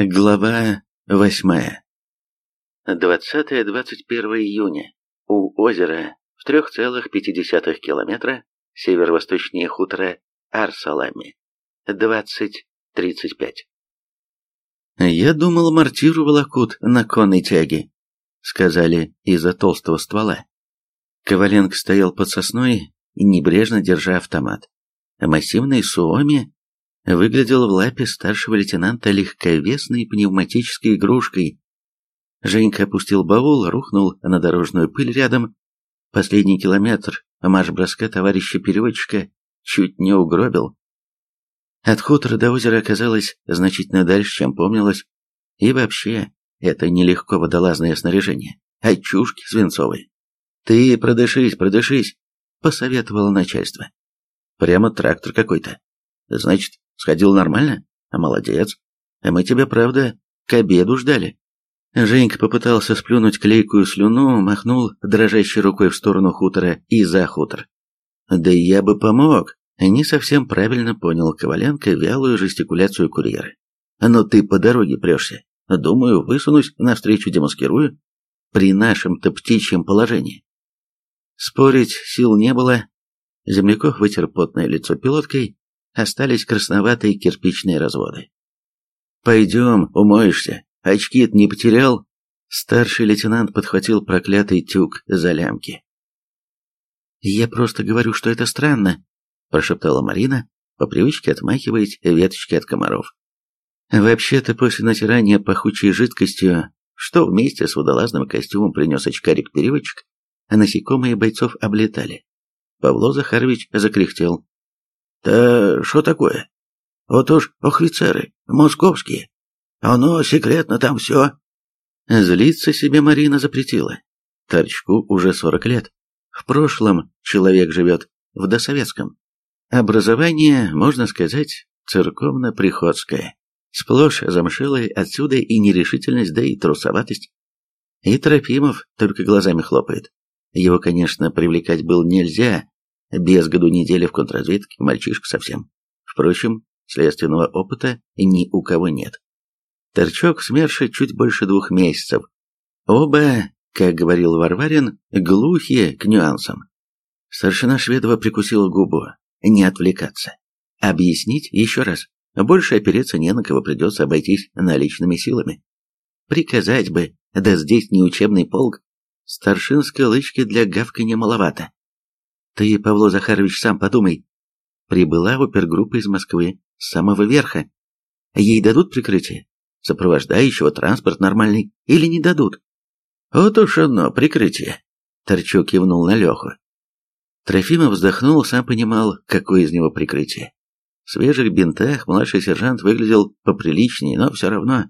Глава восьмая. 20-21 июня. У озера в 3,5 километра северо-восточнее хутора Арсалами. 20.35. «Я думал, мортиру волокут на конной тяге», — сказали из-за толстого ствола. Коваленко стоял под сосной, небрежно держа автомат. Массивный Суоми выглядел в лапе старшего лейтенанта легковесной пневматической игрушкой. Женька опустил баул, рухнул на дорожную пыль рядом. Последний километр марш-броска товарища переводчика чуть не угробил. От хутора до озера оказалось значительно дальше, чем помнилось. И вообще, это нелегко водолазное снаряжение, а чушки свинцовые. «Ты продышись, продышись», — посоветовало начальство. «Прямо трактор какой-то. Значит, Сходил нормально? А молодец. А мы тебя, правда, к обеду ждали. Женька попытался сплюнуть клейкую слюну, махнул дрожащей рукой в сторону хутора и за хутор. Да я бы помог. Не совсем правильно понял Коваленко вялую жестикуляцию курьера. Но ты по дороге прешься. Думаю, высунусь, навстречу демаскирую. При нашем-то птичьем положении. Спорить сил не было. Земляков вытер потное лицо пилоткой, остались красноватые кирпичные разводы. «Пойдем, умоешься. Очки-то не потерял?» Старший лейтенант подхватил проклятый тюк за лямки. «Я просто говорю, что это странно», – прошептала Марина, по привычке отмахиваясь веточки от комаров. Вообще-то после натирания пахучей жидкостью, что вместе с водолазным костюмом принес очкарик-переводчик, насекомые бойцов облетали. Павло Захарович закряхтел. «Та что такое? Вот уж офицеры, московские. Оно секретно там все». Злиться себе Марина запретила. Торчку уже сорок лет. В прошлом человек живет, в досоветском. Образование, можно сказать, церковно-приходское. Сплошь замшелое отсюда и нерешительность, да и трусоватость. И Трофимов только глазами хлопает. Его, конечно, привлекать было нельзя, без году недели в контрразведке, мальчишка совсем. Впрочем, следственного опыта ни у кого нет. Торчок смерши чуть больше двух месяцев. Оба, как говорил Варварин, глухие к нюансам. Старшина Шведова прикусила губу. Не отвлекаться. Объяснить еще раз. Больше опереться не на кого придется обойтись наличными силами. Приказать бы, да здесь не учебный полк. Старшинской лычки для гавканья маловато. Ты, Павло Захарович, сам подумай. Прибыла опергруппа из Москвы, с самого верха. Ей дадут прикрытие? Сопровождающего транспорт нормальный или не дадут? Вот уж одно прикрытие. Торчок кивнул на Леху. Трофимов вздохнул, сам понимал, какое из него прикрытие. В свежих бинтах младший сержант выглядел поприличнее, но все равно.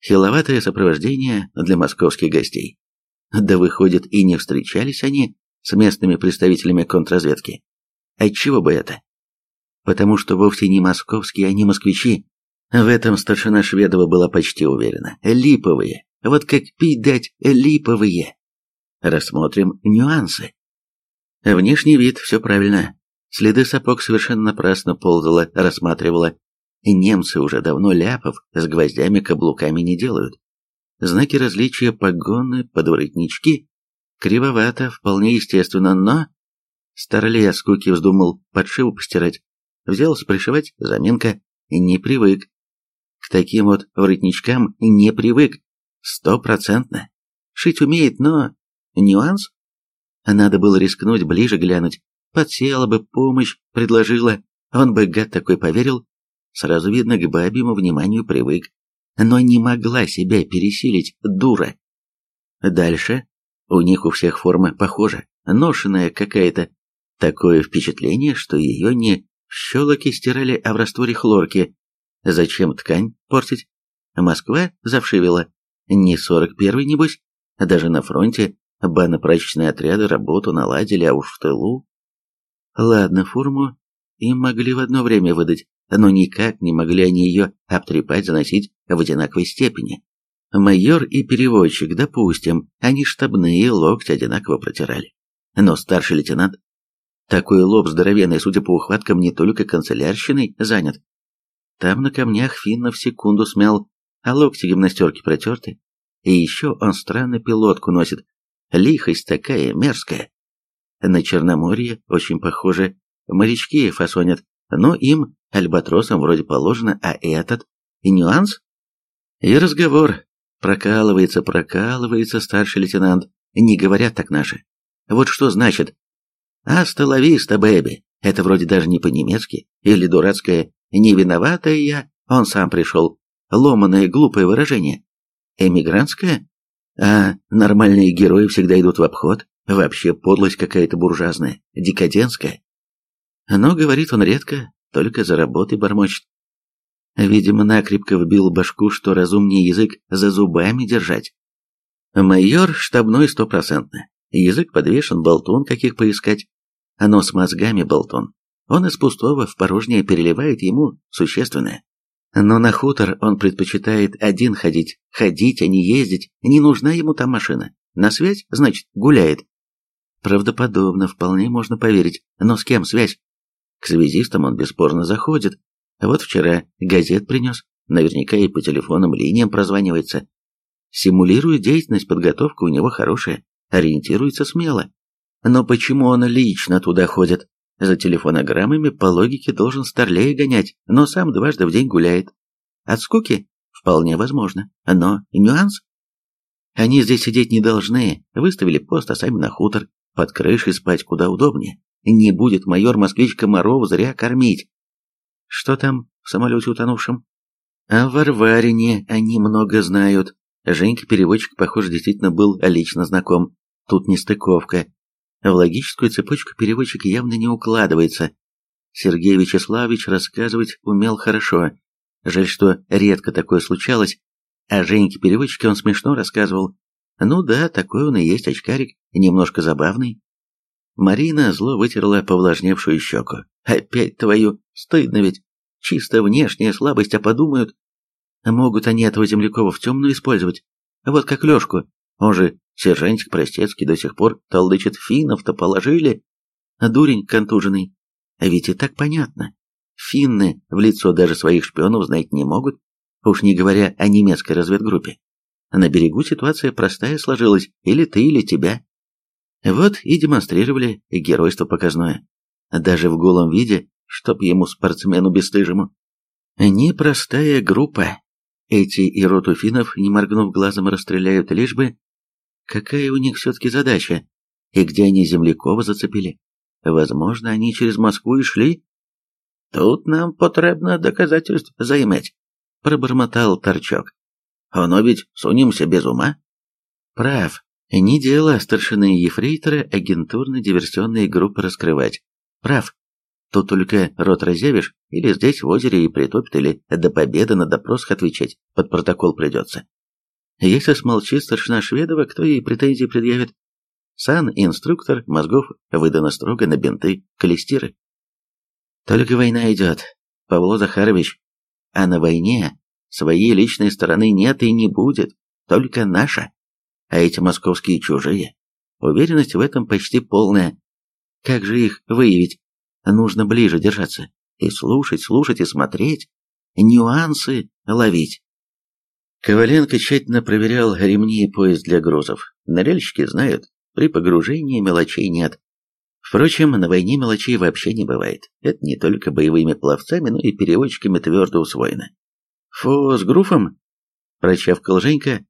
Хиловатое сопровождение для московских гостей. Да выходит, и не встречались они с местными представителями контрразведки. Отчего бы это? Потому что вовсе не московские, а не москвичи. В этом старшина Шведова была почти уверена. Липовые. Вот как пить дать липовые. Рассмотрим нюансы. Внешний вид, все правильно. Следы сапог совершенно напрасно ползала, рассматривала. Немцы уже давно ляпов с гвоздями-каблуками не делают. Знаки различия погоны, подворотнички Кривовато, вполне естественно, но... Старлей от скуки вздумал подшиву постирать. Взялся пришивать, заминка, не привык. К таким вот воротничкам не привык. Стопроцентно. Шить умеет, но... Нюанс? Надо было рискнуть, ближе глянуть. Подсела бы, помощь предложила. Он бы, гад такой, поверил. Сразу видно, к бабьему вниманию привык. Но не могла себя пересилить, дура. Дальше у них у всех форма похожа, ношенная какая-то. Такое впечатление, что ее не в щелоке стирали, а в растворе хлорки. Зачем ткань портить? Москва завшивела. Не сорок первый, небось? Даже на фронте банно-прачечные отряды работу наладили, а уж в тылу. Ладно, форму им могли в одно время выдать, но никак не могли они ее обтрепать, заносить в одинаковой степени. Майор и переводчик, допустим, они штабные, локти одинаково протирали. Но старший лейтенант... Такой лоб здоровенный, судя по ухваткам, не только канцелярщиной занят. Там на камнях Финна в секунду смял, а локти гимнастерки протерты. И еще он странно пилотку носит. Лихость такая мерзкая. На Черноморье очень похоже. Морячки фасонят, но им, альбатросам, вроде положено, а этот... Нюанс? И разговор. Прокалывается, прокалывается старший лейтенант. Не говорят так наши. Вот что значит «Аста лависта, бэби». Это вроде даже не по-немецки. Или дурацкое «не виноватая я», он сам пришел. Ломаное глупое выражение. Эмигрантское? А нормальные герои всегда идут в обход. Вообще подлость какая-то буржуазная, декадентская. Но говорит он редко, только за работой бормочет. Видимо, накрепко вбил башку, что разумнее язык за зубами держать. Майор штабной стопроцентно. Язык подвешен, болтун каких поискать. Но с мозгами болтун. Он из пустого в порожнее переливает ему существенное. Но на хутор он предпочитает один ходить. Ходить, а не ездить. Не нужна ему там машина. На связь, значит, гуляет. Правдоподобно, вполне можно поверить. Но с кем связь? К связистам он бесспорно заходит. Вот вчера газет принес. Наверняка и по телефонным линиям прозванивается. Симулирует деятельность, подготовка у него хорошая ориентируется смело. Но почему он лично туда ходит? За телефонограммами по логике должен старлей гонять, но сам дважды в день гуляет. От скуки? Вполне возможно. Но нюанс? Они здесь сидеть не должны, выставили пост, а сами на хутор. Под крышей спать куда удобнее. Не будет майор-москвич Комаров зря кормить. Что там в самолете утонувшем? О Варварине они много знают. Женька-переводчик, похоже, действительно был лично знаком. Тут нестыковка. В логическую цепочку переводчик явно не укладывается. Сергей Вячеславович рассказывать умел хорошо. Жаль, что редко такое случалось. А Женьке-переводчике он смешно рассказывал. Ну да, такой он и есть очкарик, немножко забавный. Марина зло вытерла повлажневшую щеку. Опять твою, стыдно ведь. Чисто внешняя слабость, а подумают. Могут они этого землякова в темную использовать. Вот как Лешку. Он же Сержантик Простецкий до сих пор толдычит финнов-то положили. Дурень контуженный. А ведь и так понятно. Финны в лицо даже своих шпионов знать не могут, уж не говоря о немецкой разведгруппе. На берегу ситуация простая сложилась, или ты, или тебя. Вот и демонстрировали геройство показное. Даже в голом виде, чтоб ему спортсмену бесстыжему. Непростая группа. Эти и роту финнов, не моргнув глазом, расстреляют, лишь бы Какая у них все-таки задача? И где они Землякова зацепили? Возможно, они через Москву и шли? Тут нам потребно доказательств займать, пробормотал Торчок. Оно ведь сунемся без ума. Прав. Не дело старшины ефрейтора агентурно-диверсионные группы раскрывать. Прав. Тут только рот разъявишь, или здесь в озере и притопит, или до победы на допросах отвечать под протокол придется. Если смолчит старшина Шведова, кто ей претензии предъявит? Сан-инструктор мозгов выдано строго на бинты, калистиры. Только война идет, Павло Захарович, а на войне своей личной стороны нет и не будет, только наша. А эти московские чужие. Уверенность в этом почти полная. Как же их выявить? Нужно ближе держаться. И слушать, слушать и смотреть. Нюансы ловить. Коваленко тщательно проверял ремни и пояс для грузов. Ныряльщики знают, при погружении мелочей нет. Впрочем, на войне мелочей вообще не бывает. Это не только боевыми пловцами, но и переводчиками твердо усвоено. «Фу, с груфом?» – прочавкал Женька.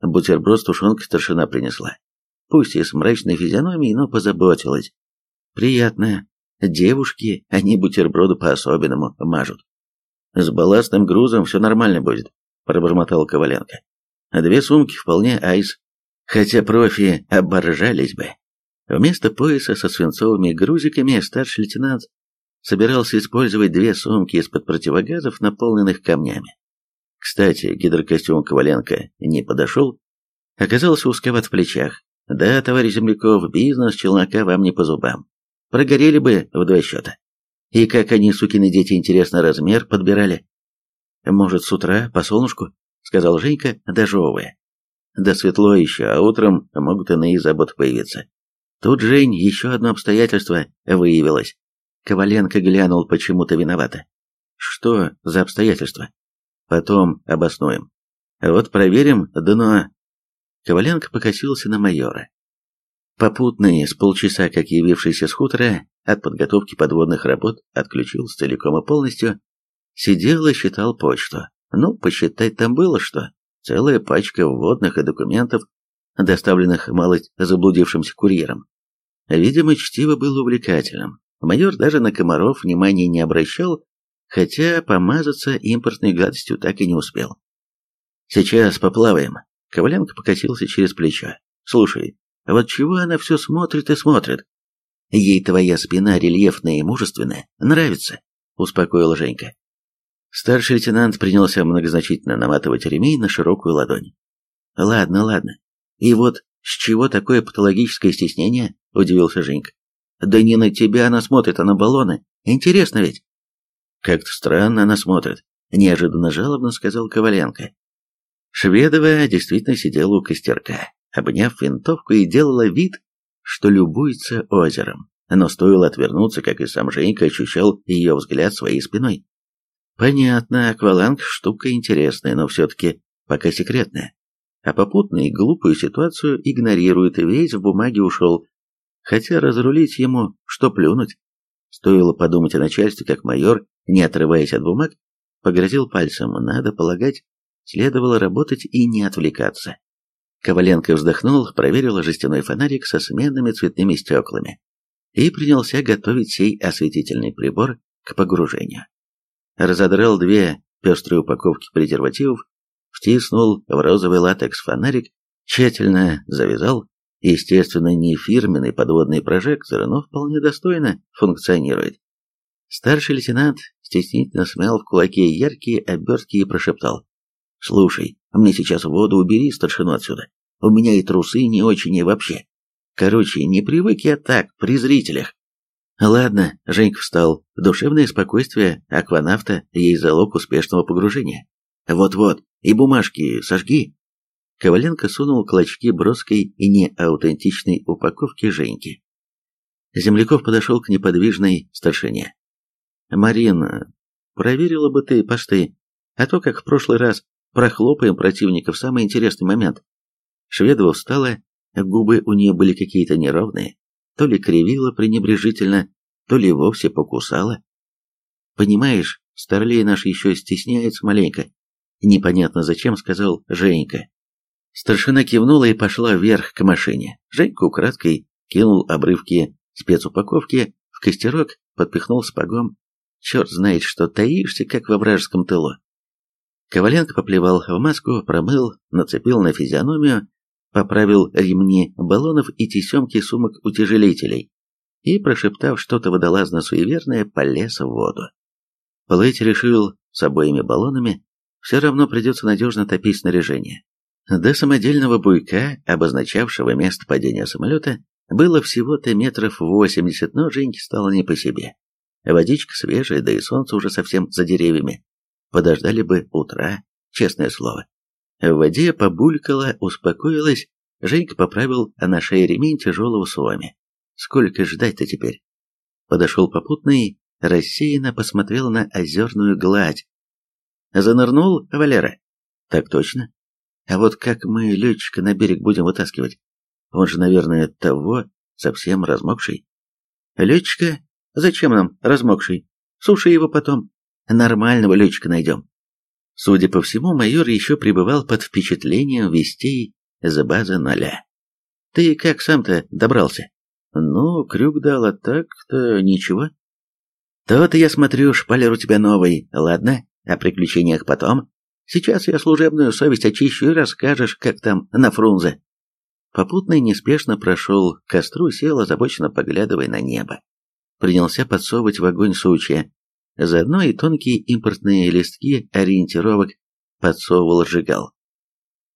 Бутерброд с тушенкой старшина принесла. Пусть и с мрачной физиономией, но позаботилась. Приятно. Девушки, они бутерброды по-особенному мажут. С балластным грузом все нормально будет пробормотал Коваленко. Две сумки вполне айс, хотя профи оборжались бы. Вместо пояса со свинцовыми грузиками старший лейтенант собирался использовать две сумки из-под противогазов, наполненных камнями. Кстати, гидрокостюм Коваленко не подошел, оказался узковат в плечах. Да, товарищ земляков, бизнес челнока вам не по зубам. Прогорели бы в два счета. И как они, сукины дети, интересно размер подбирали. «Может, с утра, по солнышку?» — сказал Женька, дожевывая. «Да светло еще, а утром могут иные заботы появиться». Тут, Жень, еще одно обстоятельство выявилось. Коваленко глянул почему-то виновато. «Что за обстоятельства?» «Потом обоснуем. Вот проверим дно. Коваленко покосился на майора. Попутный, с полчаса как явившийся с хутора, от подготовки подводных работ отключился целиком и полностью, сидел и считал почту. Ну, посчитать там было что. Целая пачка вводных и документов, доставленных мало заблудившимся курьером. Видимо, чтиво было увлекательным. Майор даже на комаров внимания не обращал, хотя помазаться импортной гадостью так и не успел. «Сейчас поплаваем». Коваленко покосился через плечо. «Слушай, вот чего она все смотрит и смотрит? Ей твоя спина рельефная и мужественная нравится», — успокоила Женька. Старший лейтенант принялся многозначительно наматывать ремень на широкую ладонь. «Ладно, ладно. И вот с чего такое патологическое стеснение?» – удивился Женька. «Да не на тебя она смотрит, а на баллоны. Интересно ведь?» «Как-то странно она смотрит», – неожиданно жалобно сказал Коваленко. Шведова действительно сидела у костерка, обняв винтовку и делала вид, что любуется озером. Но стоило отвернуться, как и сам Женька ощущал ее взгляд своей спиной. Понятно, акваланг штука интересная, но все-таки пока секретная. А попутно и глупую ситуацию игнорирует и весь в бумаге ушел. Хотя разрулить ему, что плюнуть. Стоило подумать о начальстве, как майор, не отрываясь от бумаг, погрозил пальцем. Надо полагать, следовало работать и не отвлекаться. Коваленко вздохнул, проверил жестяной фонарик со сменными цветными стеклами и принялся готовить сей осветительный прибор к погружению разодрал две пестрые упаковки презервативов, втиснул в розовый латекс фонарик, тщательно завязал, естественно, не фирменный подводный прожектор, но вполне достойно функционирует. Старший лейтенант стеснительно смял в кулаке яркие обертки и прошептал. «Слушай, мне сейчас воду убери старшину отсюда. У меня и трусы не очень и вообще. Короче, не привык я так, при зрителях. Ладно, Женька встал. Душевное спокойствие акванавта ей залог успешного погружения. Вот-вот, и бумажки сожги. Коваленко сунул клочки броской и неаутентичной упаковки Женьки. Земляков подошел к неподвижной старшине. «Марин, проверила бы ты посты, а то, как в прошлый раз, прохлопаем противника в самый интересный момент». Шведова встала, губы у нее были какие-то неровные, то ли кривила пренебрежительно, то ли вовсе покусала. Понимаешь, старлей наш еще стесняется маленько. Непонятно зачем, сказал Женька. Старшина кивнула и пошла вверх к машине. Женька украдкой кинул обрывки спецупаковки в костерок, подпихнул спагом. Черт знает, что таишься, как во вражеском тылу. Коваленко поплевал в маску, промыл, нацепил на физиономию поправил ремни баллонов и тесемки сумок-утяжелителей и, прошептав что-то водолазно-суеверное, полез в воду. Плыть решил с обоими баллонами, все равно придется надежно топить снаряжение. До самодельного буйка, обозначавшего место падения самолета, было всего-то метров восемьдесят, но Женьке стало не по себе. Водичка свежая, да и солнце уже совсем за деревьями. Подождали бы утра, честное слово. В воде побулькала, успокоилась, Женька поправил на шее ремень тяжелого суами. Сколько ждать-то теперь? Подошел попутный, рассеянно посмотрел на озерную гладь. Занырнул, Валера? Так точно. А вот как мы летчика на берег будем вытаскивать? Он же, наверное, того, совсем размокший. Летчика? Зачем нам размокший? Суши его потом. Нормального летчика найдем. Судя по всему, майор еще пребывал под впечатлением вестей с базы ноля. «Ты как сам-то добрался?» «Ну, крюк дал, а так-то ничего». «То-то я смотрю, шпалер у тебя новый. Ладно, о приключениях потом. Сейчас я служебную совесть очищу и расскажешь, как там на Фрунзе». Попутный неспешно прошел к костру, сел, озабоченно поглядывая на небо. Принялся подсовывать в огонь сучья, Заодно и тонкие импортные листки ориентировок подсовывал сжигал.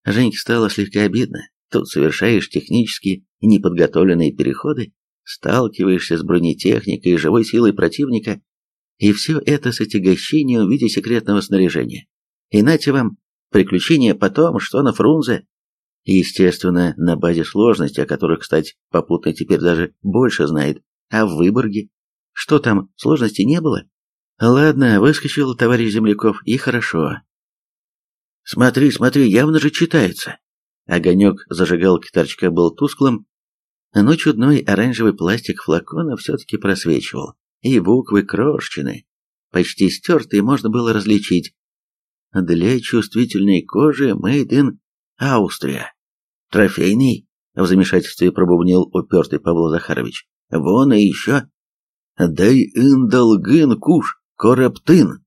Женьке стало слегка обидно. Тут совершаешь технически неподготовленные переходы, сталкиваешься с бронетехникой и живой силой противника, и все это с отягощением в виде секретного снаряжения. И нате вам, приключения потом, что на Фрунзе. Естественно, на базе сложности, о которых, кстати, попутно теперь даже больше знает, а в Выборге. Что там, сложности не было? Ладно, выскочил товарищ Земляков, и хорошо. Смотри, смотри, явно же читается. Огонек зажигалки торчка был тусклым, но чудной оранжевый пластик флакона все-таки просвечивал, и буквы крошечные, почти стертые, можно было различить. Для чувствительной кожи Made in Austria. Трофейный, в замешательстве пробубнил упертый Павел Захарович. Вон и еще. Дай индалгын куш, кораптын.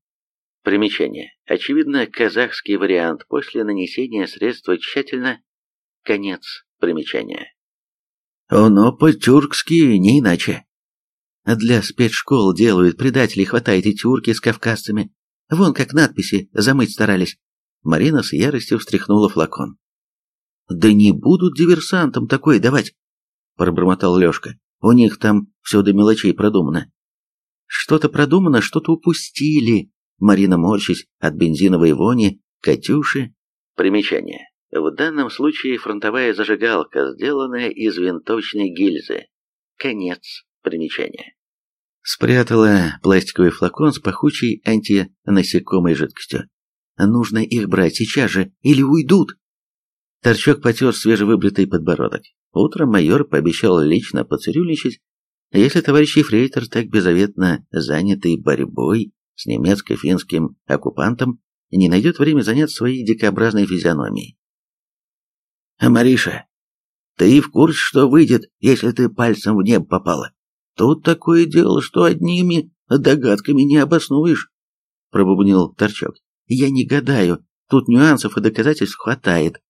Примечание. Очевидно, казахский вариант после нанесения средства тщательно. Конец примечания. Оно по-тюркски не иначе. Для спецшкол делают, предателей хватает и тюрки с кавказцами. Вон как надписи замыть старались. Марина с яростью встряхнула флакон. «Да не будут диверсантам такое давать!» Пробормотал Лешка. «У них там все до мелочей продумано». «Что-то продумано, что-то упустили!» Марина морщись от бензиновой вони, Катюши. Примечание. В данном случае фронтовая зажигалка, сделанная из винтовочной гильзы. Конец примечания. Спрятала пластиковый флакон с пахучей антинасекомой жидкостью. Нужно их брать сейчас же, или уйдут. Торчок потер свежевыбритый подбородок. Утром майор пообещал лично поцирюльничать, если товарищ Ефрейтор, так беззаветно занятый борьбой с немецко-финским оккупантом, не найдет время заняться своей дикообразной физиономией. «Мариша, ты в курсе, что выйдет, если ты пальцем в небо попала? Тут такое дело, что одними догадками не обоснуешь», — пробубнил Торчок. «Я не гадаю, тут нюансов и доказательств хватает».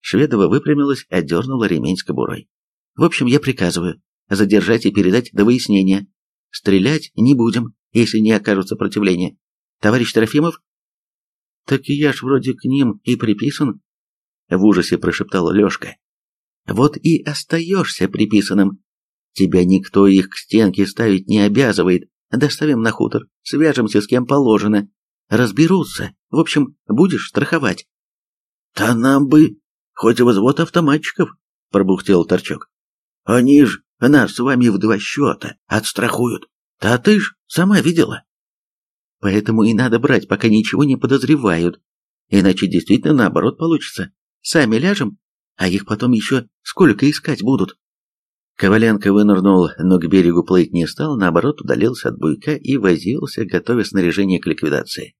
Шведова выпрямилась, отдернула ремень с кобурой. «В общем, я приказываю задержать и передать до выяснения. Стрелять не будем, если не окажут сопротивления. Товарищ Трофимов?» «Так я ж вроде к ним и приписан», в ужасе прошептал Лешка. Вот и остаешься приписанным. Тебя никто их к стенке ставить не обязывает. Доставим на хутор, свяжемся с кем положено. Разберутся. В общем, будешь страховать. Да нам бы хоть взвод автоматчиков, пробухтел Торчок. Они ж нас с вами в два счета отстрахуют. Да ты ж сама видела. Поэтому и надо брать, пока ничего не подозревают. Иначе действительно наоборот получится. Сами ляжем, а их потом еще сколько искать будут. Коваленко вынырнул, но к берегу плыть не стал, наоборот удалился от буйка и возился, готовя снаряжение к ликвидации.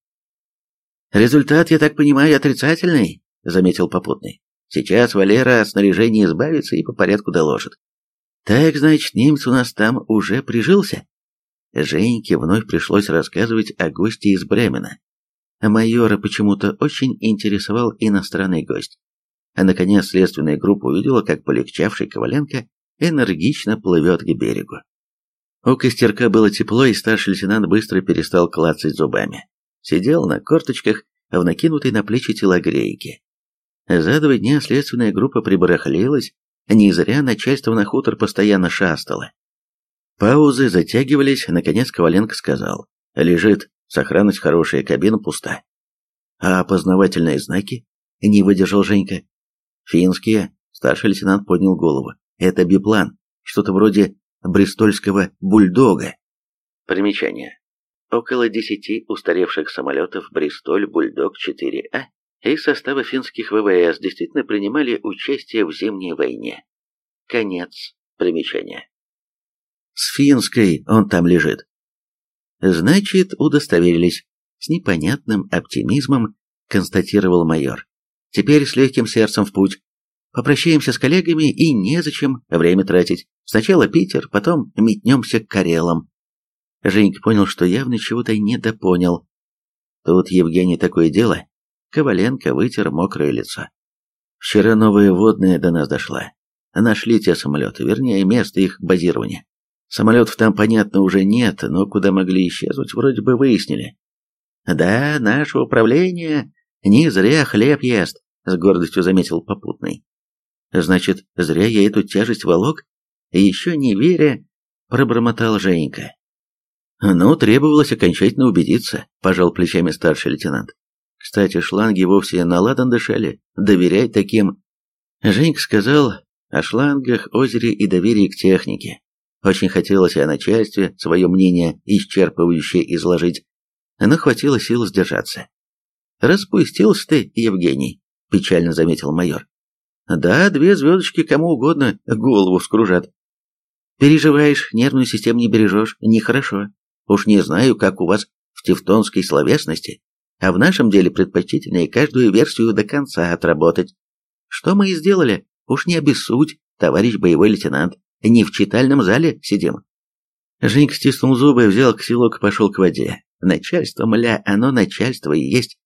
«Результат, я так понимаю, отрицательный», — заметил попутный. «Сейчас Валера от снаряжения избавится и по порядку доложит». «Так, значит, немец у нас там уже прижился?» Женьке вновь пришлось рассказывать о госте из Бремена. Майора почему-то очень интересовал иностранный гость. А наконец следственная группа увидела, как полегчавший Коваленко энергично плывет к берегу. У костерка было тепло, и старший лейтенант быстро перестал клацать зубами. Сидел на корточках в накинутой на плечи телогрейке. За два дня следственная группа прибарахлилась, не зря начальство на хутор постоянно шастало. Паузы затягивались, наконец Коваленко сказал. «Лежит, сохранность хорошая, кабина пуста». «А опознавательные знаки?» — не выдержал Женька. Финские. Старший лейтенант поднял голову. Это биплан. Что-то вроде бристольского бульдога. Примечание. Около десяти устаревших самолетов Бристоль Бульдог-4А из состава финских ВВС действительно принимали участие в Зимней войне. Конец примечания. С финской он там лежит. Значит, удостоверились. С непонятным оптимизмом констатировал майор. Теперь с легким сердцем в путь. Попрощаемся с коллегами и незачем время тратить. Сначала Питер, потом метнемся к Карелам. Женька понял, что явно чего-то недопонял. Тут, Евгений, такое дело. Коваленко вытер мокрое лицо. Вчера новая водная до нас дошла. Нашли те самолеты, вернее, место их базирования. Самолетов там, понятно, уже нет, но куда могли исчезнуть, вроде бы выяснили. Да, наше управление не зря хлеб ест, с гордостью заметил попутный. Значит, зря я эту тяжесть волок? Еще не веря, пробормотал Женька. Ну, требовалось окончательно убедиться, пожал плечами старший лейтенант. Кстати, шланги вовсе на ладан дышали, доверять таким. Женька сказал о шлангах, озере и доверии к технике. Очень хотелось о начальстве свое мнение исчерпывающее изложить, но хватило сил сдержаться. Распустился ты, Евгений, печально заметил майор. Да, две звездочки кому угодно голову вскружат. Переживаешь, нервную систему не бережешь, нехорошо. Уж не знаю, как у вас в тевтонской словесности, а в нашем деле предпочтительнее каждую версию до конца отработать. Что мы и сделали, уж не обессудь, товарищ боевой лейтенант, не в читальном зале сидим. Женька стиснул зубы, взял ксилок и пошел к воде. Начальство, мля, оно начальство и есть.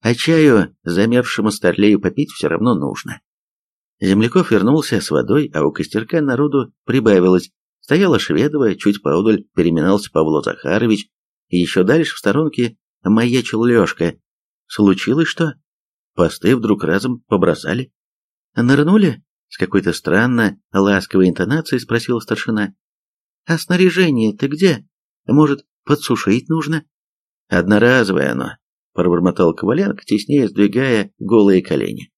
А чаю замерзшему старлею попить все равно нужно. Земляков вернулся с водой, а у костерка народу прибавилось. Стояла Шведова, чуть поодаль переминался Павло Захарович, и еще дальше в сторонке маячил Лешка. Случилось что? Посты вдруг разом побросали. Нырнули? С какой-то странно ласковой интонацией спросил старшина. А снаряжение-то где? Может, подсушить нужно? Одноразовое оно, пробормотал Коваленко, теснее сдвигая голые колени.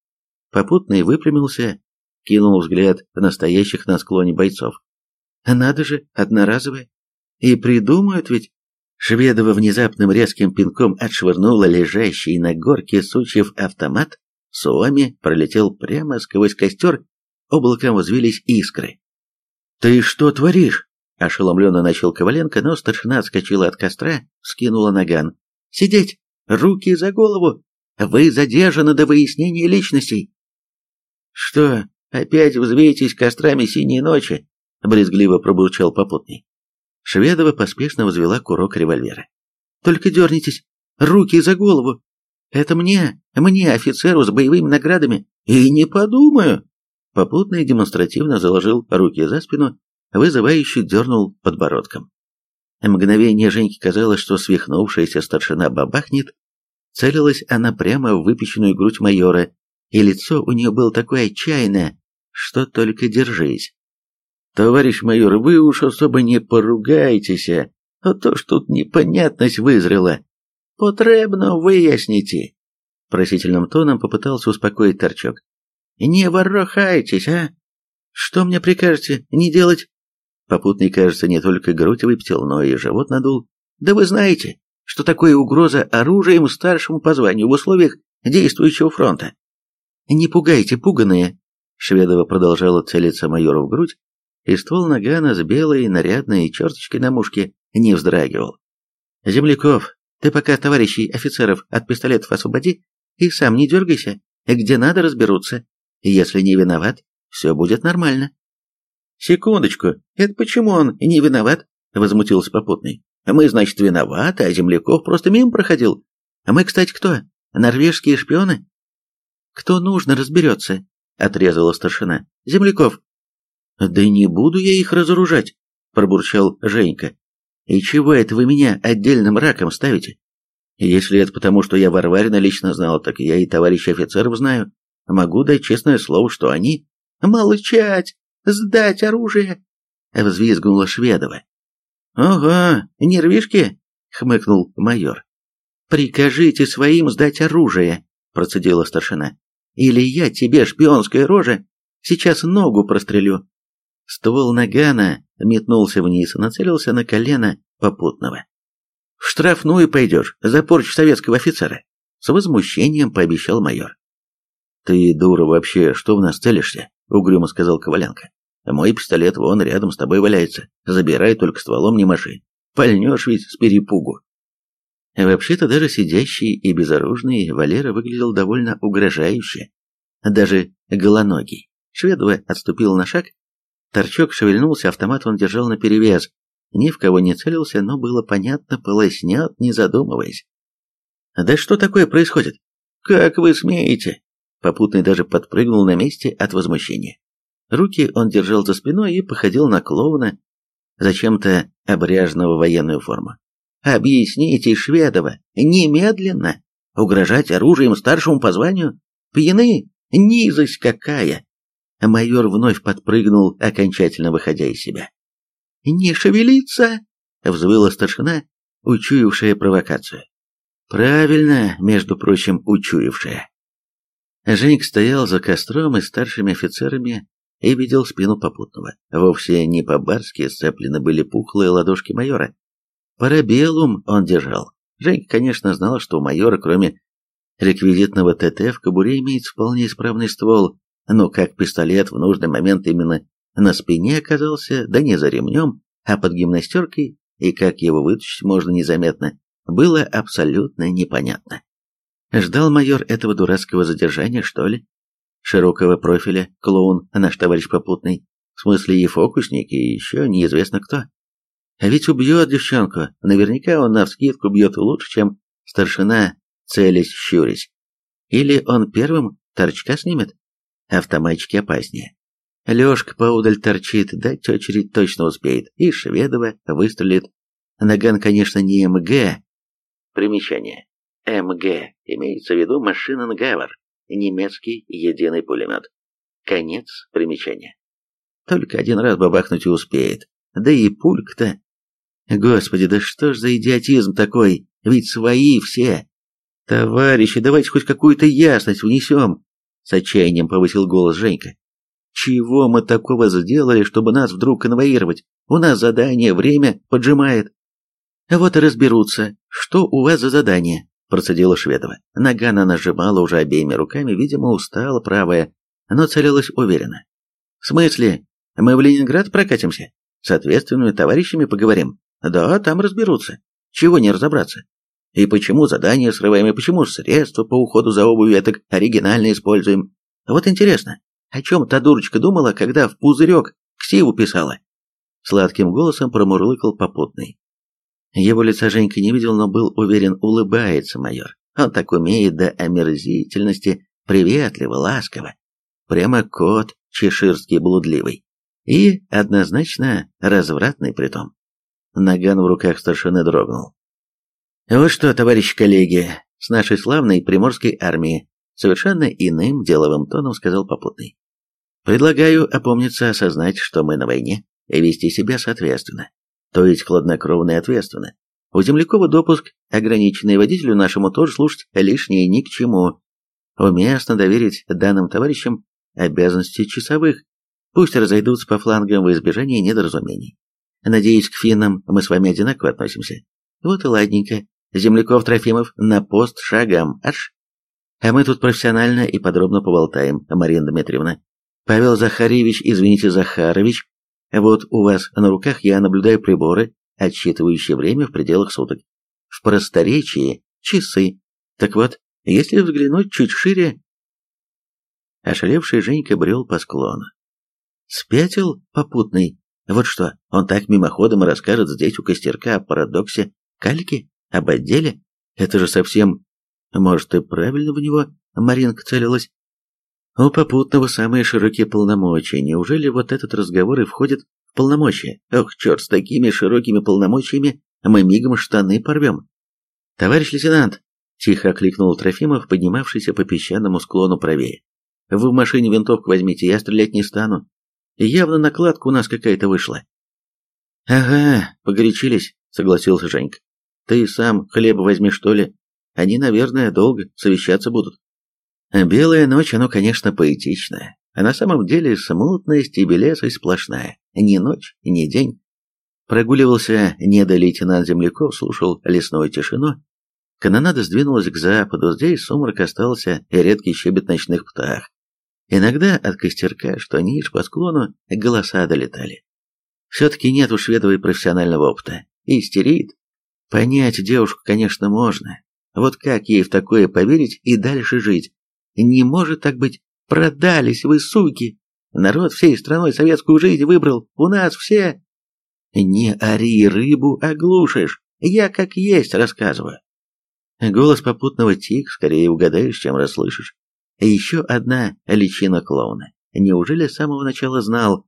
Попутный выпрямился, кинул взгляд на стоящих на склоне бойцов. Надо же, одноразовое. И придумают ведь. Шведова внезапным резким пинком отшвырнула лежащий на горке сучьев автомат. Суоми пролетел прямо сквозь костер, облаком взвились искры. «Ты что творишь?» – ошеломленно начал Коваленко, но старшина отскочила от костра, скинула наган. «Сидеть! Руки за голову! Вы задержаны до выяснения личностей!» «Что, опять взвеетесь кострами синей ночи?» — брезгливо пробурчал попутный. Шведова поспешно взвела курок револьвера. «Только дернитесь! Руки за голову! Это мне, мне, офицеру с боевыми наградами! И не подумаю!» Попутный демонстративно заложил руки за спину, вызывающе дернул подбородком. Мгновение Женьке казалось, что свихнувшаяся старшина бабахнет. Целилась она прямо в выпеченную грудь майора, и лицо у нее было такое отчаянное, что только держись. «Товарищ майор, вы уж особо не поругайтесь, а то ж тут непонятность вызрела. Потребно выясните». Просительным тоном попытался успокоить Торчок. «Не ворохайтесь, а? Что мне прикажете не делать?» Попутный, кажется, не только грудь выпятил, но и живот надул. «Да вы знаете, что такое угроза оружием старшему по званию в условиях действующего фронта. «Не пугайте, пуганые!» Шведова продолжала целиться майору в грудь, и ствол нагана с белой нарядной черточкой на мушке не вздрагивал. «Земляков, ты пока товарищей офицеров от пистолетов освободи и сам не дергайся, где надо разберутся. Если не виноват, все будет нормально». «Секундочку, это почему он не виноват?» — возмутился попутный. «Мы, значит, виноваты, а Земляков просто мимо проходил. А мы, кстати, кто? Норвежские шпионы?» Кто нужно, разберется, — отрезала старшина. Земляков. Да не буду я их разоружать, — пробурчал Женька. И чего это вы меня отдельным раком ставите? Если это потому, что я Варварина лично знал, так я и товарищ офицеров знаю. Могу дать честное слово, что они... Молчать! Сдать оружие! Взвизгнула Шведова. Ого, нервишки? Хмыкнул майор. Прикажите своим сдать оружие, процедила старшина. Или я тебе, шпионская рожа, сейчас ногу прострелю. Ствол нагана метнулся вниз и нацелился на колено попутного. В штрафную пойдешь за порчу советского офицера. С возмущением пообещал майор. Ты, дура, вообще, что в нас целишься? Угрюмо сказал Коваленко. Мой пистолет вон рядом с тобой валяется. Забирай, только стволом не маши. Пальнешь ведь с перепугу. Вообще-то даже сидящий и безоружный Валера выглядел довольно угрожающе. Даже голоногий. Шведова отступил на шаг. Торчок шевельнулся, автомат он держал наперевес. Ни в кого не целился, но было понятно, полоснет, не задумываясь. «Да что такое происходит? Как вы смеете?» Попутный даже подпрыгнул на месте от возмущения. Руки он держал за спиной и походил на клоуна, зачем-то обряженного военную форму. Объясните, Шведова, немедленно. Угрожать оружием старшему по званию? Пьяны? Низость какая!» Майор вновь подпрыгнул, окончательно выходя из себя. «Не шевелиться!» — взвыла старшина, учуявшая провокацию. «Правильно, между прочим, учуявшая». Женик стоял за костром и старшими офицерами и видел спину попутного. Вовсе не по-барски сцеплены были пухлые ладошки майора, Парабеллум он держал. Женька, конечно, знал, что у майора, кроме реквизитного ТТ в кобуре имеется вполне исправный ствол, но как пистолет в нужный момент именно на спине оказался, да не за ремнем, а под гимнастеркой, и как его вытащить можно незаметно, было абсолютно непонятно. Ждал майор этого дурацкого задержания, что ли? Широкого профиля, клоун, наш товарищ попутный, в смысле и фокусник, и еще неизвестно кто. А ведь убьет девчонку, наверняка он навскидку бьет лучше, чем старшина, целясь, щурясь. Или он первым торчка снимет? Автоматчики опаснее. Лёшка поудаль торчит, дать очередь точно успеет, и Шведова выстрелит. Наган, конечно, не МГ. Примечание. МГ имеется в виду машина Гавар, немецкий единый пулемет. Конец примечания. Только один раз бабахнуть и успеет. Да и пульк-то. Господи, да что ж за идиотизм такой? Ведь свои все. Товарищи, давайте хоть какую-то ясность внесем. С отчаянием повысил голос Женька. Чего мы такого сделали, чтобы нас вдруг конвоировать? У нас задание, время поджимает. Вот и разберутся, что у вас за задание, процедила Шведова. Нога она нажимала уже обеими руками, видимо, устала правая, но целилась уверенно. В смысле? Мы в Ленинград прокатимся? С ответственными товарищами поговорим? Да, там разберутся. Чего не разобраться? И почему задание срываем, и почему средства по уходу за обувью так оригинально используем? Вот интересно, о чем та дурочка думала, когда в пузырек ксиву писала? Сладким голосом промурлыкал попутный. Его лица Женька не видел, но был уверен, улыбается майор. Он так умеет до омерзительности, приветливо, ласково. Прямо кот чеширский блудливый. И однозначно развратный притом. Наган в руках старшины дрогнул. «Вот что, товарищи коллеги, с нашей славной приморской армии совершенно иным деловым тоном сказал попутный. Предлагаю опомниться, осознать, что мы на войне, и вести себя соответственно, то есть хладнокровно и ответственно. У Землякова допуск, ограниченный водителю нашему тоже слушать лишнее ни к чему. Уместно доверить данным товарищам обязанности часовых, Пусть разойдутся по флангам во избежание недоразумений. Надеюсь, к финнам мы с вами одинаково относимся. Вот и ладненько. Земляков Трофимов на пост шагом, аж. А мы тут профессионально и подробно поболтаем, Марина Дмитриевна. Павел Захаревич, извините, Захарович, вот у вас на руках я наблюдаю приборы, отсчитывающие время в пределах суток. В просторечии часы. Так вот, если взглянуть чуть шире... Ошалевший Женька брел по склону. Спятил попутный? Вот что, он так мимоходом расскажет здесь у костерка о парадоксе кальки, об отделе? Это же совсем... Может, и правильно в него Маринка целилась? У попутного самые широкие полномочия. Неужели вот этот разговор и входит в полномочия? Ох, черт, с такими широкими полномочиями мы мигом штаны порвем. Товарищ лейтенант, тихо окликнул Трофимов, поднимавшийся по песчаному склону правее. Вы в машине винтовку возьмите, я стрелять не стану. Явно накладка у нас какая-то вышла. Ага, погорячились, согласился Женька. Ты сам хлеб возьми, что ли? Они, наверное, долго совещаться будут. Белая ночь, оно, конечно, поэтичное, а на самом деле смутность и белесость сплошная. Ни ночь, ни день. Прогуливался недолейтенант Земляков, слушал лесную тишину. Канонада сдвинулась к западу, здесь сумрак остался и редкий щебет ночных птах. Иногда от костерка, что ниже по склону, голоса долетали. Все-таки нет у Шведовой профессионального опыта. Истерит. Понять девушку, конечно, можно. Вот как ей в такое поверить и дальше жить? Не может так быть. Продались вы, суки! Народ всей страной советскую жизнь выбрал. У нас все... Не ори рыбу, оглушишь. Я как есть рассказываю. Голос попутного тих, скорее угадаешь, чем расслышишь. Еще одна личина клоуна. Неужели с самого начала знал?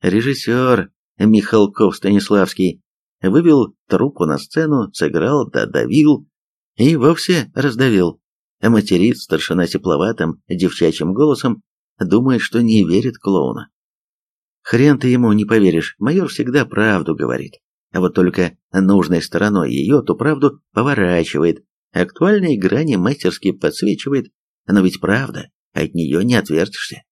Режиссер Михалков Станиславский вывел труппу на сцену, сыграл, додавил и вовсе раздавил. Материт старшина тепловатым, девчачьим голосом, думает, что не верит клоуну. Хрен ты ему не поверишь, майор всегда правду говорит. А вот только нужной стороной ее ту правду поворачивает, актуальные грани мастерски подсвечивает, но ведь правда, от нее не отвертишься.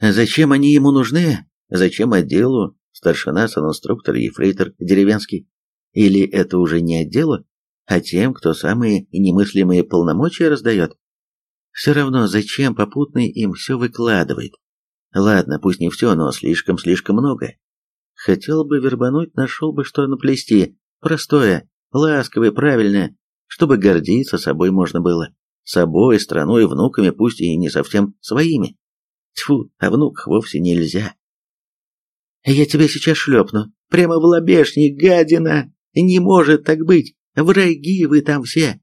Зачем они ему нужны? Зачем отделу? Старшина, санинструктор, ефрейтор, деревенский? Или это уже не отделу? а тем, кто самые немыслимые полномочия раздает. Все равно, зачем попутный им все выкладывает? Ладно, пусть не все, но слишком-слишком много. Хотел бы вербануть, нашел бы что наплести. Простое, ласковое, правильное, чтобы гордиться собой можно было. Собой, страной, внуками, пусть и не совсем своими. Тьфу, о внуках вовсе нельзя. Я тебя сейчас шлепну. Прямо в лобешник, гадина! Не может так быть! Враги вы там все!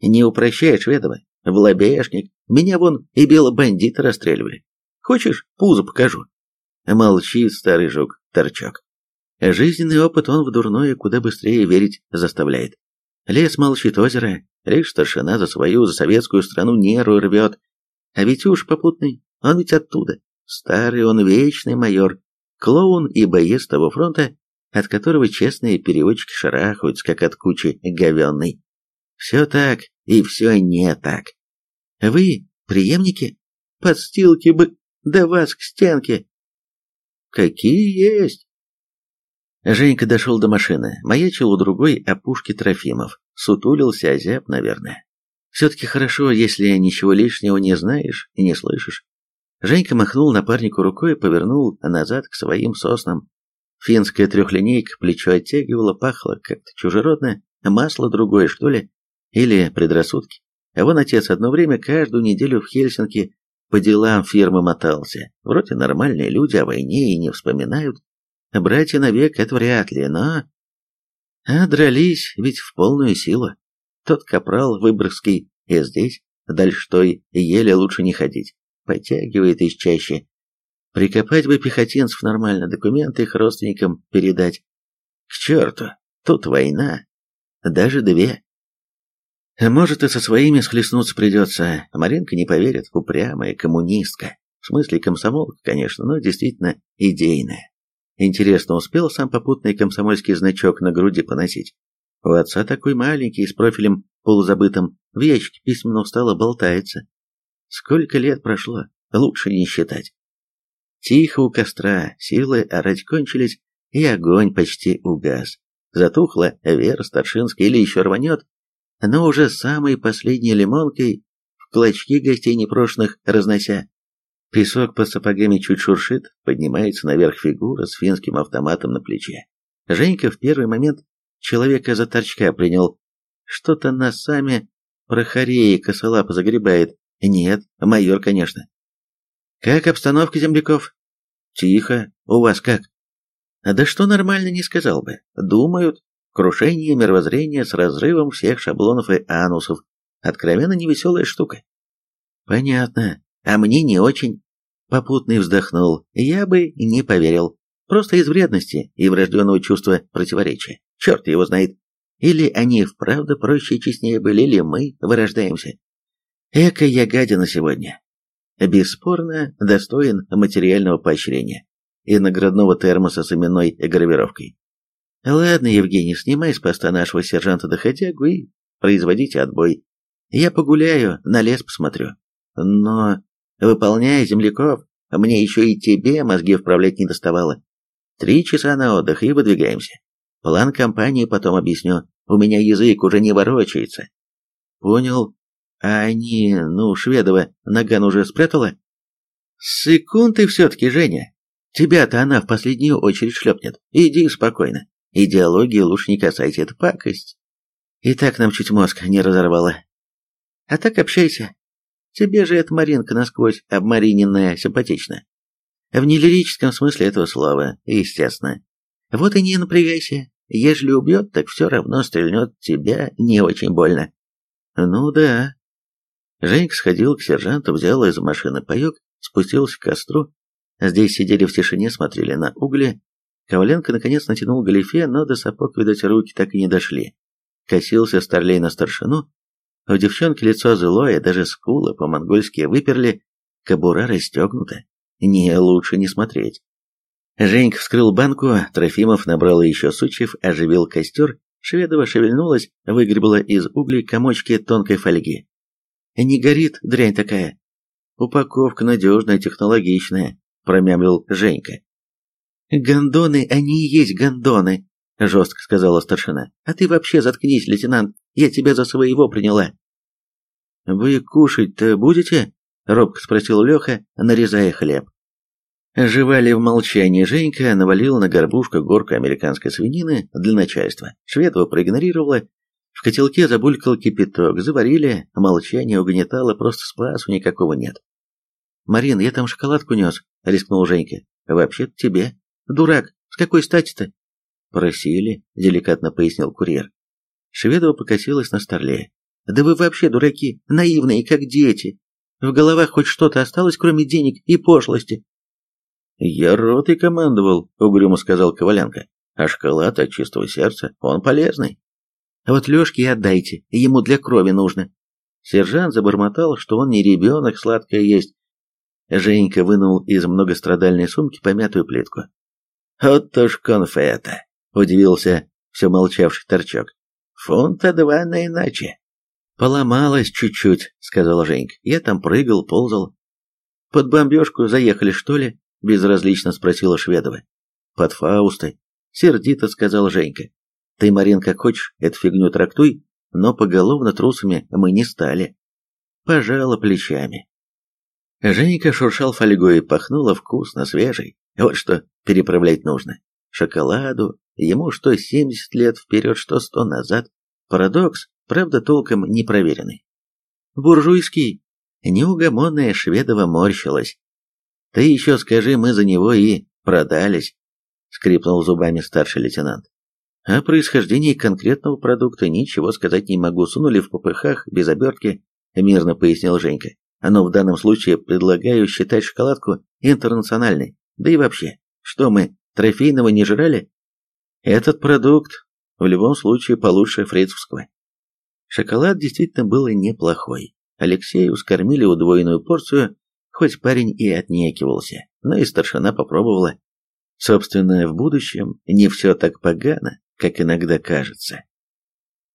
Не упрощай, Шведова. В лобешник. Меня вон и белобандиты расстреливали. Хочешь, пузо покажу? Молчи, старый жук, торчок. Жизненный опыт он в дурное куда быстрее верить заставляет. Лес молчит, озеро, лишь старшина за свою, за советскую страну нервы рвет. А ведь уж попутный, он ведь оттуда. Старый он вечный майор, клоун и боец того фронта, от которого честные переводчики шарахаются, как от кучи говенной. Все так и все не так. Вы, преемники, подстилки бы, да вас к стенке. Какие есть. Женька дошел до машины, маячил у другой опушки Трофимов, сутулился, озяб, наверное. Все-таки хорошо, если ничего лишнего не знаешь и не слышишь. Женька махнул напарнику рукой и повернул назад к своим соснам. Финская трехлинейка плечо оттягивала, пахло как-то чужеродно, масло другое, что ли, или предрассудки. А вон отец одно время каждую неделю в Хельсинки по делам фирмы мотался. Вроде нормальные люди о войне и не вспоминают. Братья навек это вряд ли, но... А дрались ведь в полную силу. Тот капрал Выборгский и здесь, дальше той еле лучше не ходить подтягивает из чаще. Прикопать бы пехотинцев нормально, документы их родственникам передать. К черту, тут война. Даже две. Может, и со своими схлестнуться придется. Маринка не поверит, упрямая коммунистка. В смысле комсомолка, конечно, но действительно идейная. Интересно, успел сам попутный комсомольский значок на груди поносить? У отца такой маленький, с профилем полузабытым, в ящике письменно стало болтается. Сколько лет прошло, лучше не считать. Тихо у костра, силы орать кончились, и огонь почти угас. Затухла Вера Старшинская или еще рванет, но уже самой последней лимонкой в клочки гостей непрошенных разнося. Песок под сапогами чуть шуршит, поднимается наверх фигура с финским автоматом на плече. Женька в первый момент человека за торчка принял. Что-то носами прохорея косолапо загребает, нет, майор, конечно. Как обстановка земляков? Тихо. У вас как? Да что нормально не сказал бы. Думают, крушение мировоззрения с разрывом всех шаблонов и анусов. Откровенно невеселая штука. Понятно. А мне не очень. Попутный вздохнул. Я бы не поверил. Просто из вредности и врожденного чувства противоречия. Черт его знает. Или они вправду проще и честнее были, или мы вырождаемся. Эка я гадина сегодня. Бесспорно, достоин материального поощрения и наградного термоса с именной гравировкой. Ладно, Евгений, снимай с поста нашего сержанта доходягу и производите отбой. Я погуляю, на лес посмотрю. Но, выполняя земляков, мне еще и тебе мозги вправлять не доставало. Три часа на отдых и выдвигаемся. План компании потом объясню. У меня язык уже не ворочается. Понял, а они, ну, Шведова, наган уже спрятала? Секунды все-таки, Женя. Тебя-то она в последнюю очередь шлепнет. Иди спокойно. Идеологии лучше не касайся, это пакость. И так нам чуть мозг не разорвало. А так общайся. Тебе же эта Маринка насквозь обмариненная симпатична. В нелирическом смысле этого слова, естественно. Вот и не напрягайся. Ежели убьет, так все равно стрельнет тебя не очень больно. Ну да, Женька сходил к сержанту, взял из машины паёк, спустился к костру. Здесь сидели в тишине, смотрели на угли. Коваленко наконец натянул галифе, но до сапог, видать, руки так и не дошли. Косился старлей на старшину. У девчонки лицо злое, даже скулы по-монгольски выперли, кобура расстегнута. Не, лучше не смотреть. Женька вскрыл банку, Трофимов набрал еще сучьев, оживил костер, Шведова шевельнулась, выгребла из углей комочки тонкой фольги. Не горит дрянь такая. Упаковка надежная, технологичная, промямлил Женька. Гондоны, они и есть гондоны, жестко сказала старшина. А ты вообще заткнись, лейтенант. Я тебя за своего приняла». «Вы кушать-то будете?» — робко спросил Леха, нарезая хлеб. Жевали в молчании. Женька навалил на горбушку горку американской свинины для начальства. Шведова проигнорировала. В котелке забулькал кипяток. Заварили. Молчание угнетало, просто спасу никакого нет. «Марин, я там шоколадку нес», — рискнул Женька. «Вообще-то тебе. Дурак, с какой стати-то?» «Просили», — деликатно пояснил курьер. Шведова покосилась на старле. «Да вы вообще дураки, наивные, как дети. В головах хоть что-то осталось, кроме денег и пошлости?» «Я ротой командовал», — угрюмо сказал Коваленко. «А шоколад от чистого сердца, он полезный». «Вот Лешке и отдайте, ему для крови нужно». Сержант забормотал, что он не ребенок, сладкое есть, Женька вынул из многострадальной сумки помятую плитку. «Вот уж конфета!» — удивился все молчавший торчок. «Фунта два на иначе». «Поломалась чуть-чуть», — сказал Женька. «Я там прыгал, ползал». «Под бомбежку заехали, что ли?» — безразлично спросила Шведова. «Под Фаустой», — сердито сказал Женька. «Ты, Марин, как хочешь, эту фигню трактуй, но поголовно трусами мы не стали». Пожала плечами. Женька шуршал фольгой, пахнуло вкусно, свежей. Вот что переправлять нужно. Шоколаду, ему что 70 лет вперед, что 100 назад. Парадокс, правда, толком не проверенный. Буржуйский. Неугомонная Шведова морщилась. Ты еще скажи, мы за него и продались, скрипнул зубами старший лейтенант. О происхождении конкретного продукта ничего сказать не могу, сунули в попыхах, без обертки, мирно пояснил Женька. Но в данном случае предлагаю считать шоколадку интернациональной. Да и вообще, что мы, трофейного не жрали? Этот продукт в любом случае получше фрицевского. Шоколад действительно был неплохой. Алексею скормили удвоенную порцию, хоть парень и отнекивался, но и старшина попробовала. Собственно, в будущем не все так погано, как иногда кажется.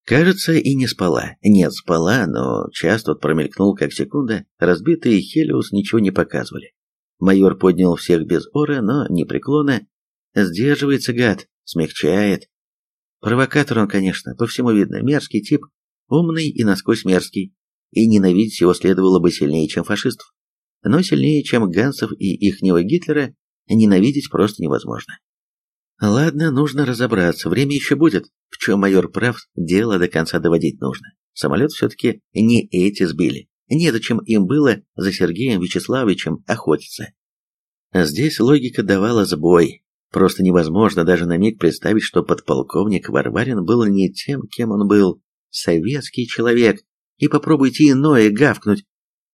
Кажется, и не спала. Нет, спала, но час тут промелькнул как секунда, разбитые Хелиус ничего не показывали. Майор поднял всех без ора, но непреклонно. Сдерживается гад, смягчает. Провокатор он, конечно, по всему видно, мерзкий тип, умный и насквозь мерзкий. И ненавидеть его следовало бы сильнее, чем фашистов. Но сильнее, чем Гансов и ихнего Гитлера, ненавидеть просто невозможно. Ладно, нужно разобраться, время еще будет. В чем майор прав, дело до конца доводить нужно. Самолет все-таки не эти сбили. Незачем им было за Сергеем Вячеславовичем охотиться. Здесь логика давала сбой. Просто невозможно даже на миг представить, что подполковник Варварин был не тем, кем он был. Советский человек. И попробуйте иное гавкнуть.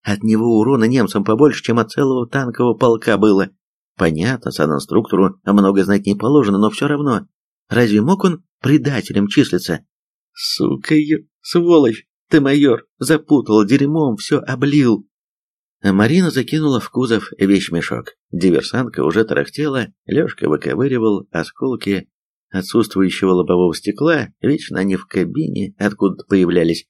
От него урона немцам побольше, чем от целого танкового полка было. Понятно, санинструктору много знать не положено, но все равно. Разве мог он предателем числиться? Сука, сволочь, ты майор, запутал дерьмом, все облил. Марина закинула в кузов вещмешок. Диверсантка уже тарахтела, Лешка выковыривал осколки отсутствующего лобового стекла, вечно они в кабине откуда появлялись.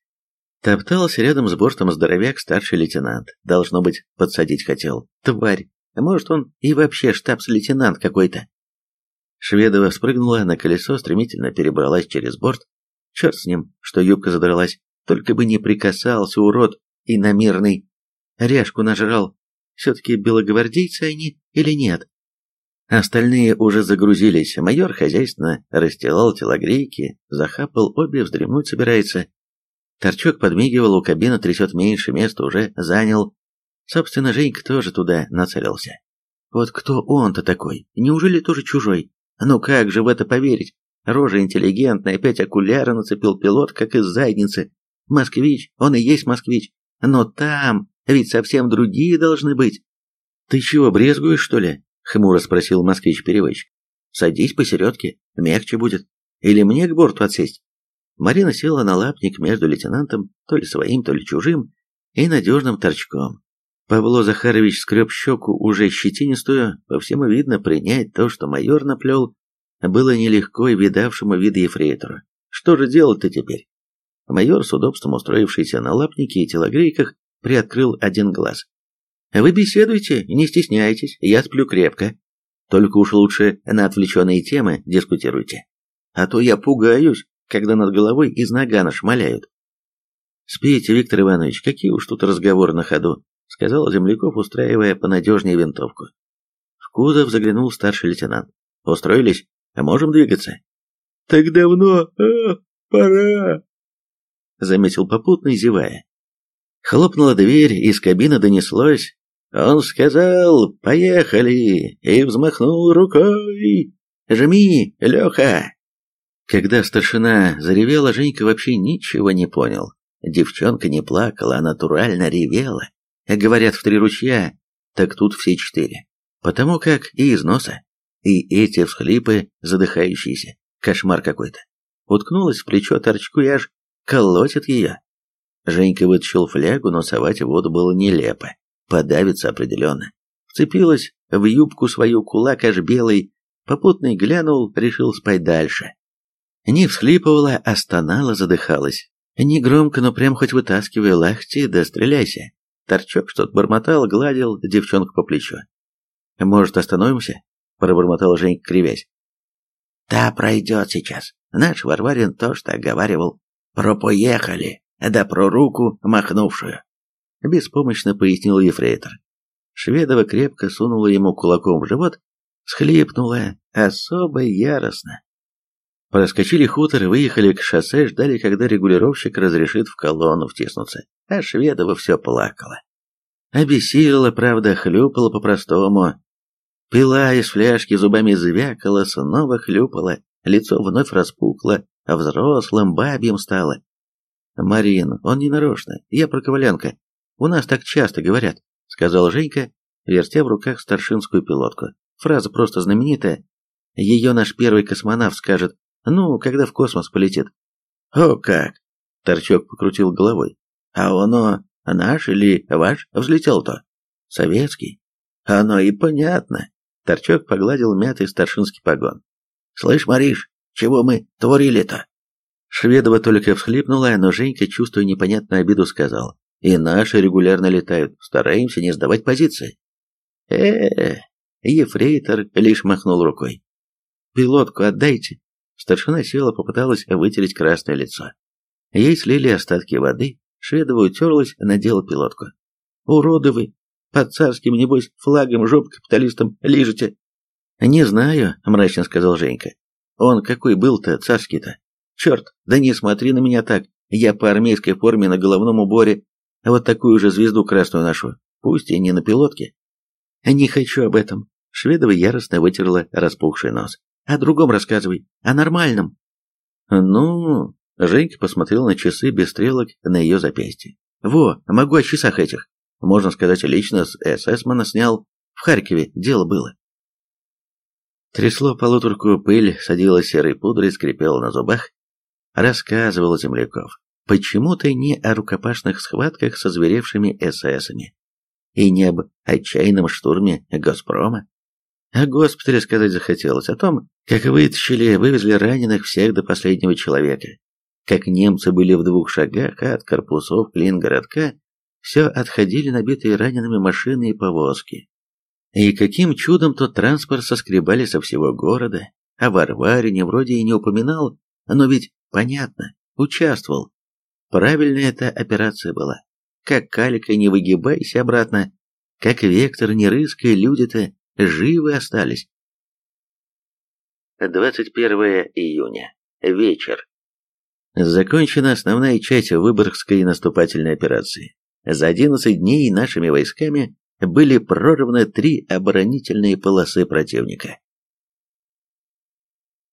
Топтался рядом с бортом здоровяк старший лейтенант. Должно быть, подсадить хотел. Тварь, а может, он и вообще штабс-лейтенант какой-то. Шведова спрыгнула на колесо, стремительно перебралась через борт. Черт с ним, что юбка задралась. Только бы не прикасался, урод, и намирный. Ряжку нажрал. Все-таки белогвардейцы они или нет? Остальные уже загрузились. Майор хозяйственно расстилал телогрейки, захапал обе, вздремнуть собирается. Торчок подмигивал, у кабины трясет меньше, места уже занял. Собственно, Женька тоже туда нацелился. Вот кто он-то такой? Неужели тоже чужой? Ну как же в это поверить? Рожа интеллигентная, опять окуляры нацепил пилот, как из задницы. Москвич, он и есть москвич. Но там ведь совсем другие должны быть. Ты чего, брезгуешь, что ли? Хмуро спросил москвич-переводчик. Садись посередке, мягче будет. Или мне к борту отсесть? Марина села на лапник между лейтенантом, то ли своим, то ли чужим, и надежным торчком. Павло Захарович скреб щеку уже щетинистую, по всему видно, принять то, что майор наплел, было нелегко и видавшему вида ефрейтору. Что же делать-то теперь? Майор, с удобством устроившийся на лапнике и телогрейках, приоткрыл один глаз. «Вы беседуйте, не стесняйтесь, я сплю крепко. Только уж лучше на отвлеченные темы дискутируйте. А то я пугаюсь, когда над головой из нагана шмаляют. «Спите, Виктор Иванович, какие уж тут разговоры на ходу», сказал Земляков, устраивая понадежнее винтовку. В кузов заглянул старший лейтенант. «Устроились? А можем двигаться?» «Так давно, а, пора», заметил попутный, зевая. Хлопнула дверь, из кабины донеслось. Он сказал «Поехали!» и взмахнул рукой. «Жми, Леха!» Когда старшина заревела, Женька вообще ничего не понял. Девчонка не плакала, а натурально ревела. Говорят, в три ручья, так тут все четыре. Потому как и из носа, и эти всхлипы задыхающиеся. Кошмар какой-то. Уткнулась в плечо торчку и аж колотит ее. Женька вытащил флягу, но совать воду было нелепо. Подавится определенно. Вцепилась в юбку свою кулак аж белый, попутный глянул, решил спать дальше. Не всхлипывала, а стонала, задыхалась. Не громко, но прям хоть вытаскивай лахти, да стреляйся. Торчок что-то бормотал, гладил девчонку по плечу. «Может, остановимся?» – пробормотал Женька, кривясь. «Да, пройдет сейчас. Наш Варварин тоже так говаривал. Про поехали, да про руку махнувшую». Беспомощно пояснил ефрейтор. Шведова крепко сунула ему кулаком в живот, схлипнула особо яростно. Проскочили хутор выехали к шоссе, ждали, когда регулировщик разрешит в колонну втиснуться, а Шведова все плакала. Обессилила, правда, хлюпала по-простому. Пила из фляжки, зубами звякала, снова хлюпала, лицо вновь распухло, а взрослым бабьим стало. «Марин, он не нарочно, я про Коваленко. У нас так часто говорят», — сказал Женька, вертя в руках старшинскую пилотку. Фраза просто знаменитая. Ее наш первый космонавт скажет ну, когда в космос полетит. О как! Торчок покрутил головой. А оно наш или ваш взлетел-то? Советский. Оно и понятно. Торчок погладил мятый старшинский погон. Слышь, Мариш, чего мы творили-то? Шведова только всхлипнула, но Женька, чувствуя непонятную обиду, сказал. И наши регулярно летают, стараемся не сдавать позиции. э э ефрейтор лишь махнул рукой. «Пилотку отдайте, Старшина села, попыталась вытереть красное лицо. Ей слили остатки воды, Шведова утерлась, надела пилотку. «Уроды вы! Под царским, небось, флагом жоп капиталистам лижете!» «Не знаю», — мрачно сказал Женька. «Он какой был-то, царский-то? Черт, да не смотри на меня так. Я по армейской форме на головном уборе вот такую же звезду красную ношу, пусть и не на пилотке». «Не хочу об этом», — Шведова яростно вытерла распухший нос. О другом рассказывай, о нормальном. Ну, Женька посмотрел на часы без стрелок на ее запястье. Во, могу о часах этих. Можно сказать, лично с эсэсмана снял. В Харькове дело было. Трясло полуторку пыль, садилась серой пудрой, скрипела на зубах. Рассказывал Земляков. Почему-то не о рукопашных схватках со зверевшими эсэсами. И не об отчаянном штурме Газпрома. О госпитале сказать захотелось, о том, как вытащили, вывезли раненых всех до последнего человека. Как немцы были в двух шагах от корпусов Клингородка, все отходили набитые ранеными машины и повозки. И каким чудом тот транспорт соскребали со всего города, а Варварине вроде и не упоминал, но ведь, понятно, участвовал. Правильная эта операция была. Как калика не выгибайся обратно, как вектор не рыскай, люди-то живы остались. 21 июня. Вечер. Закончена основная часть Выборгской наступательной операции. За 11 дней нашими войсками были прорваны три оборонительные полосы противника.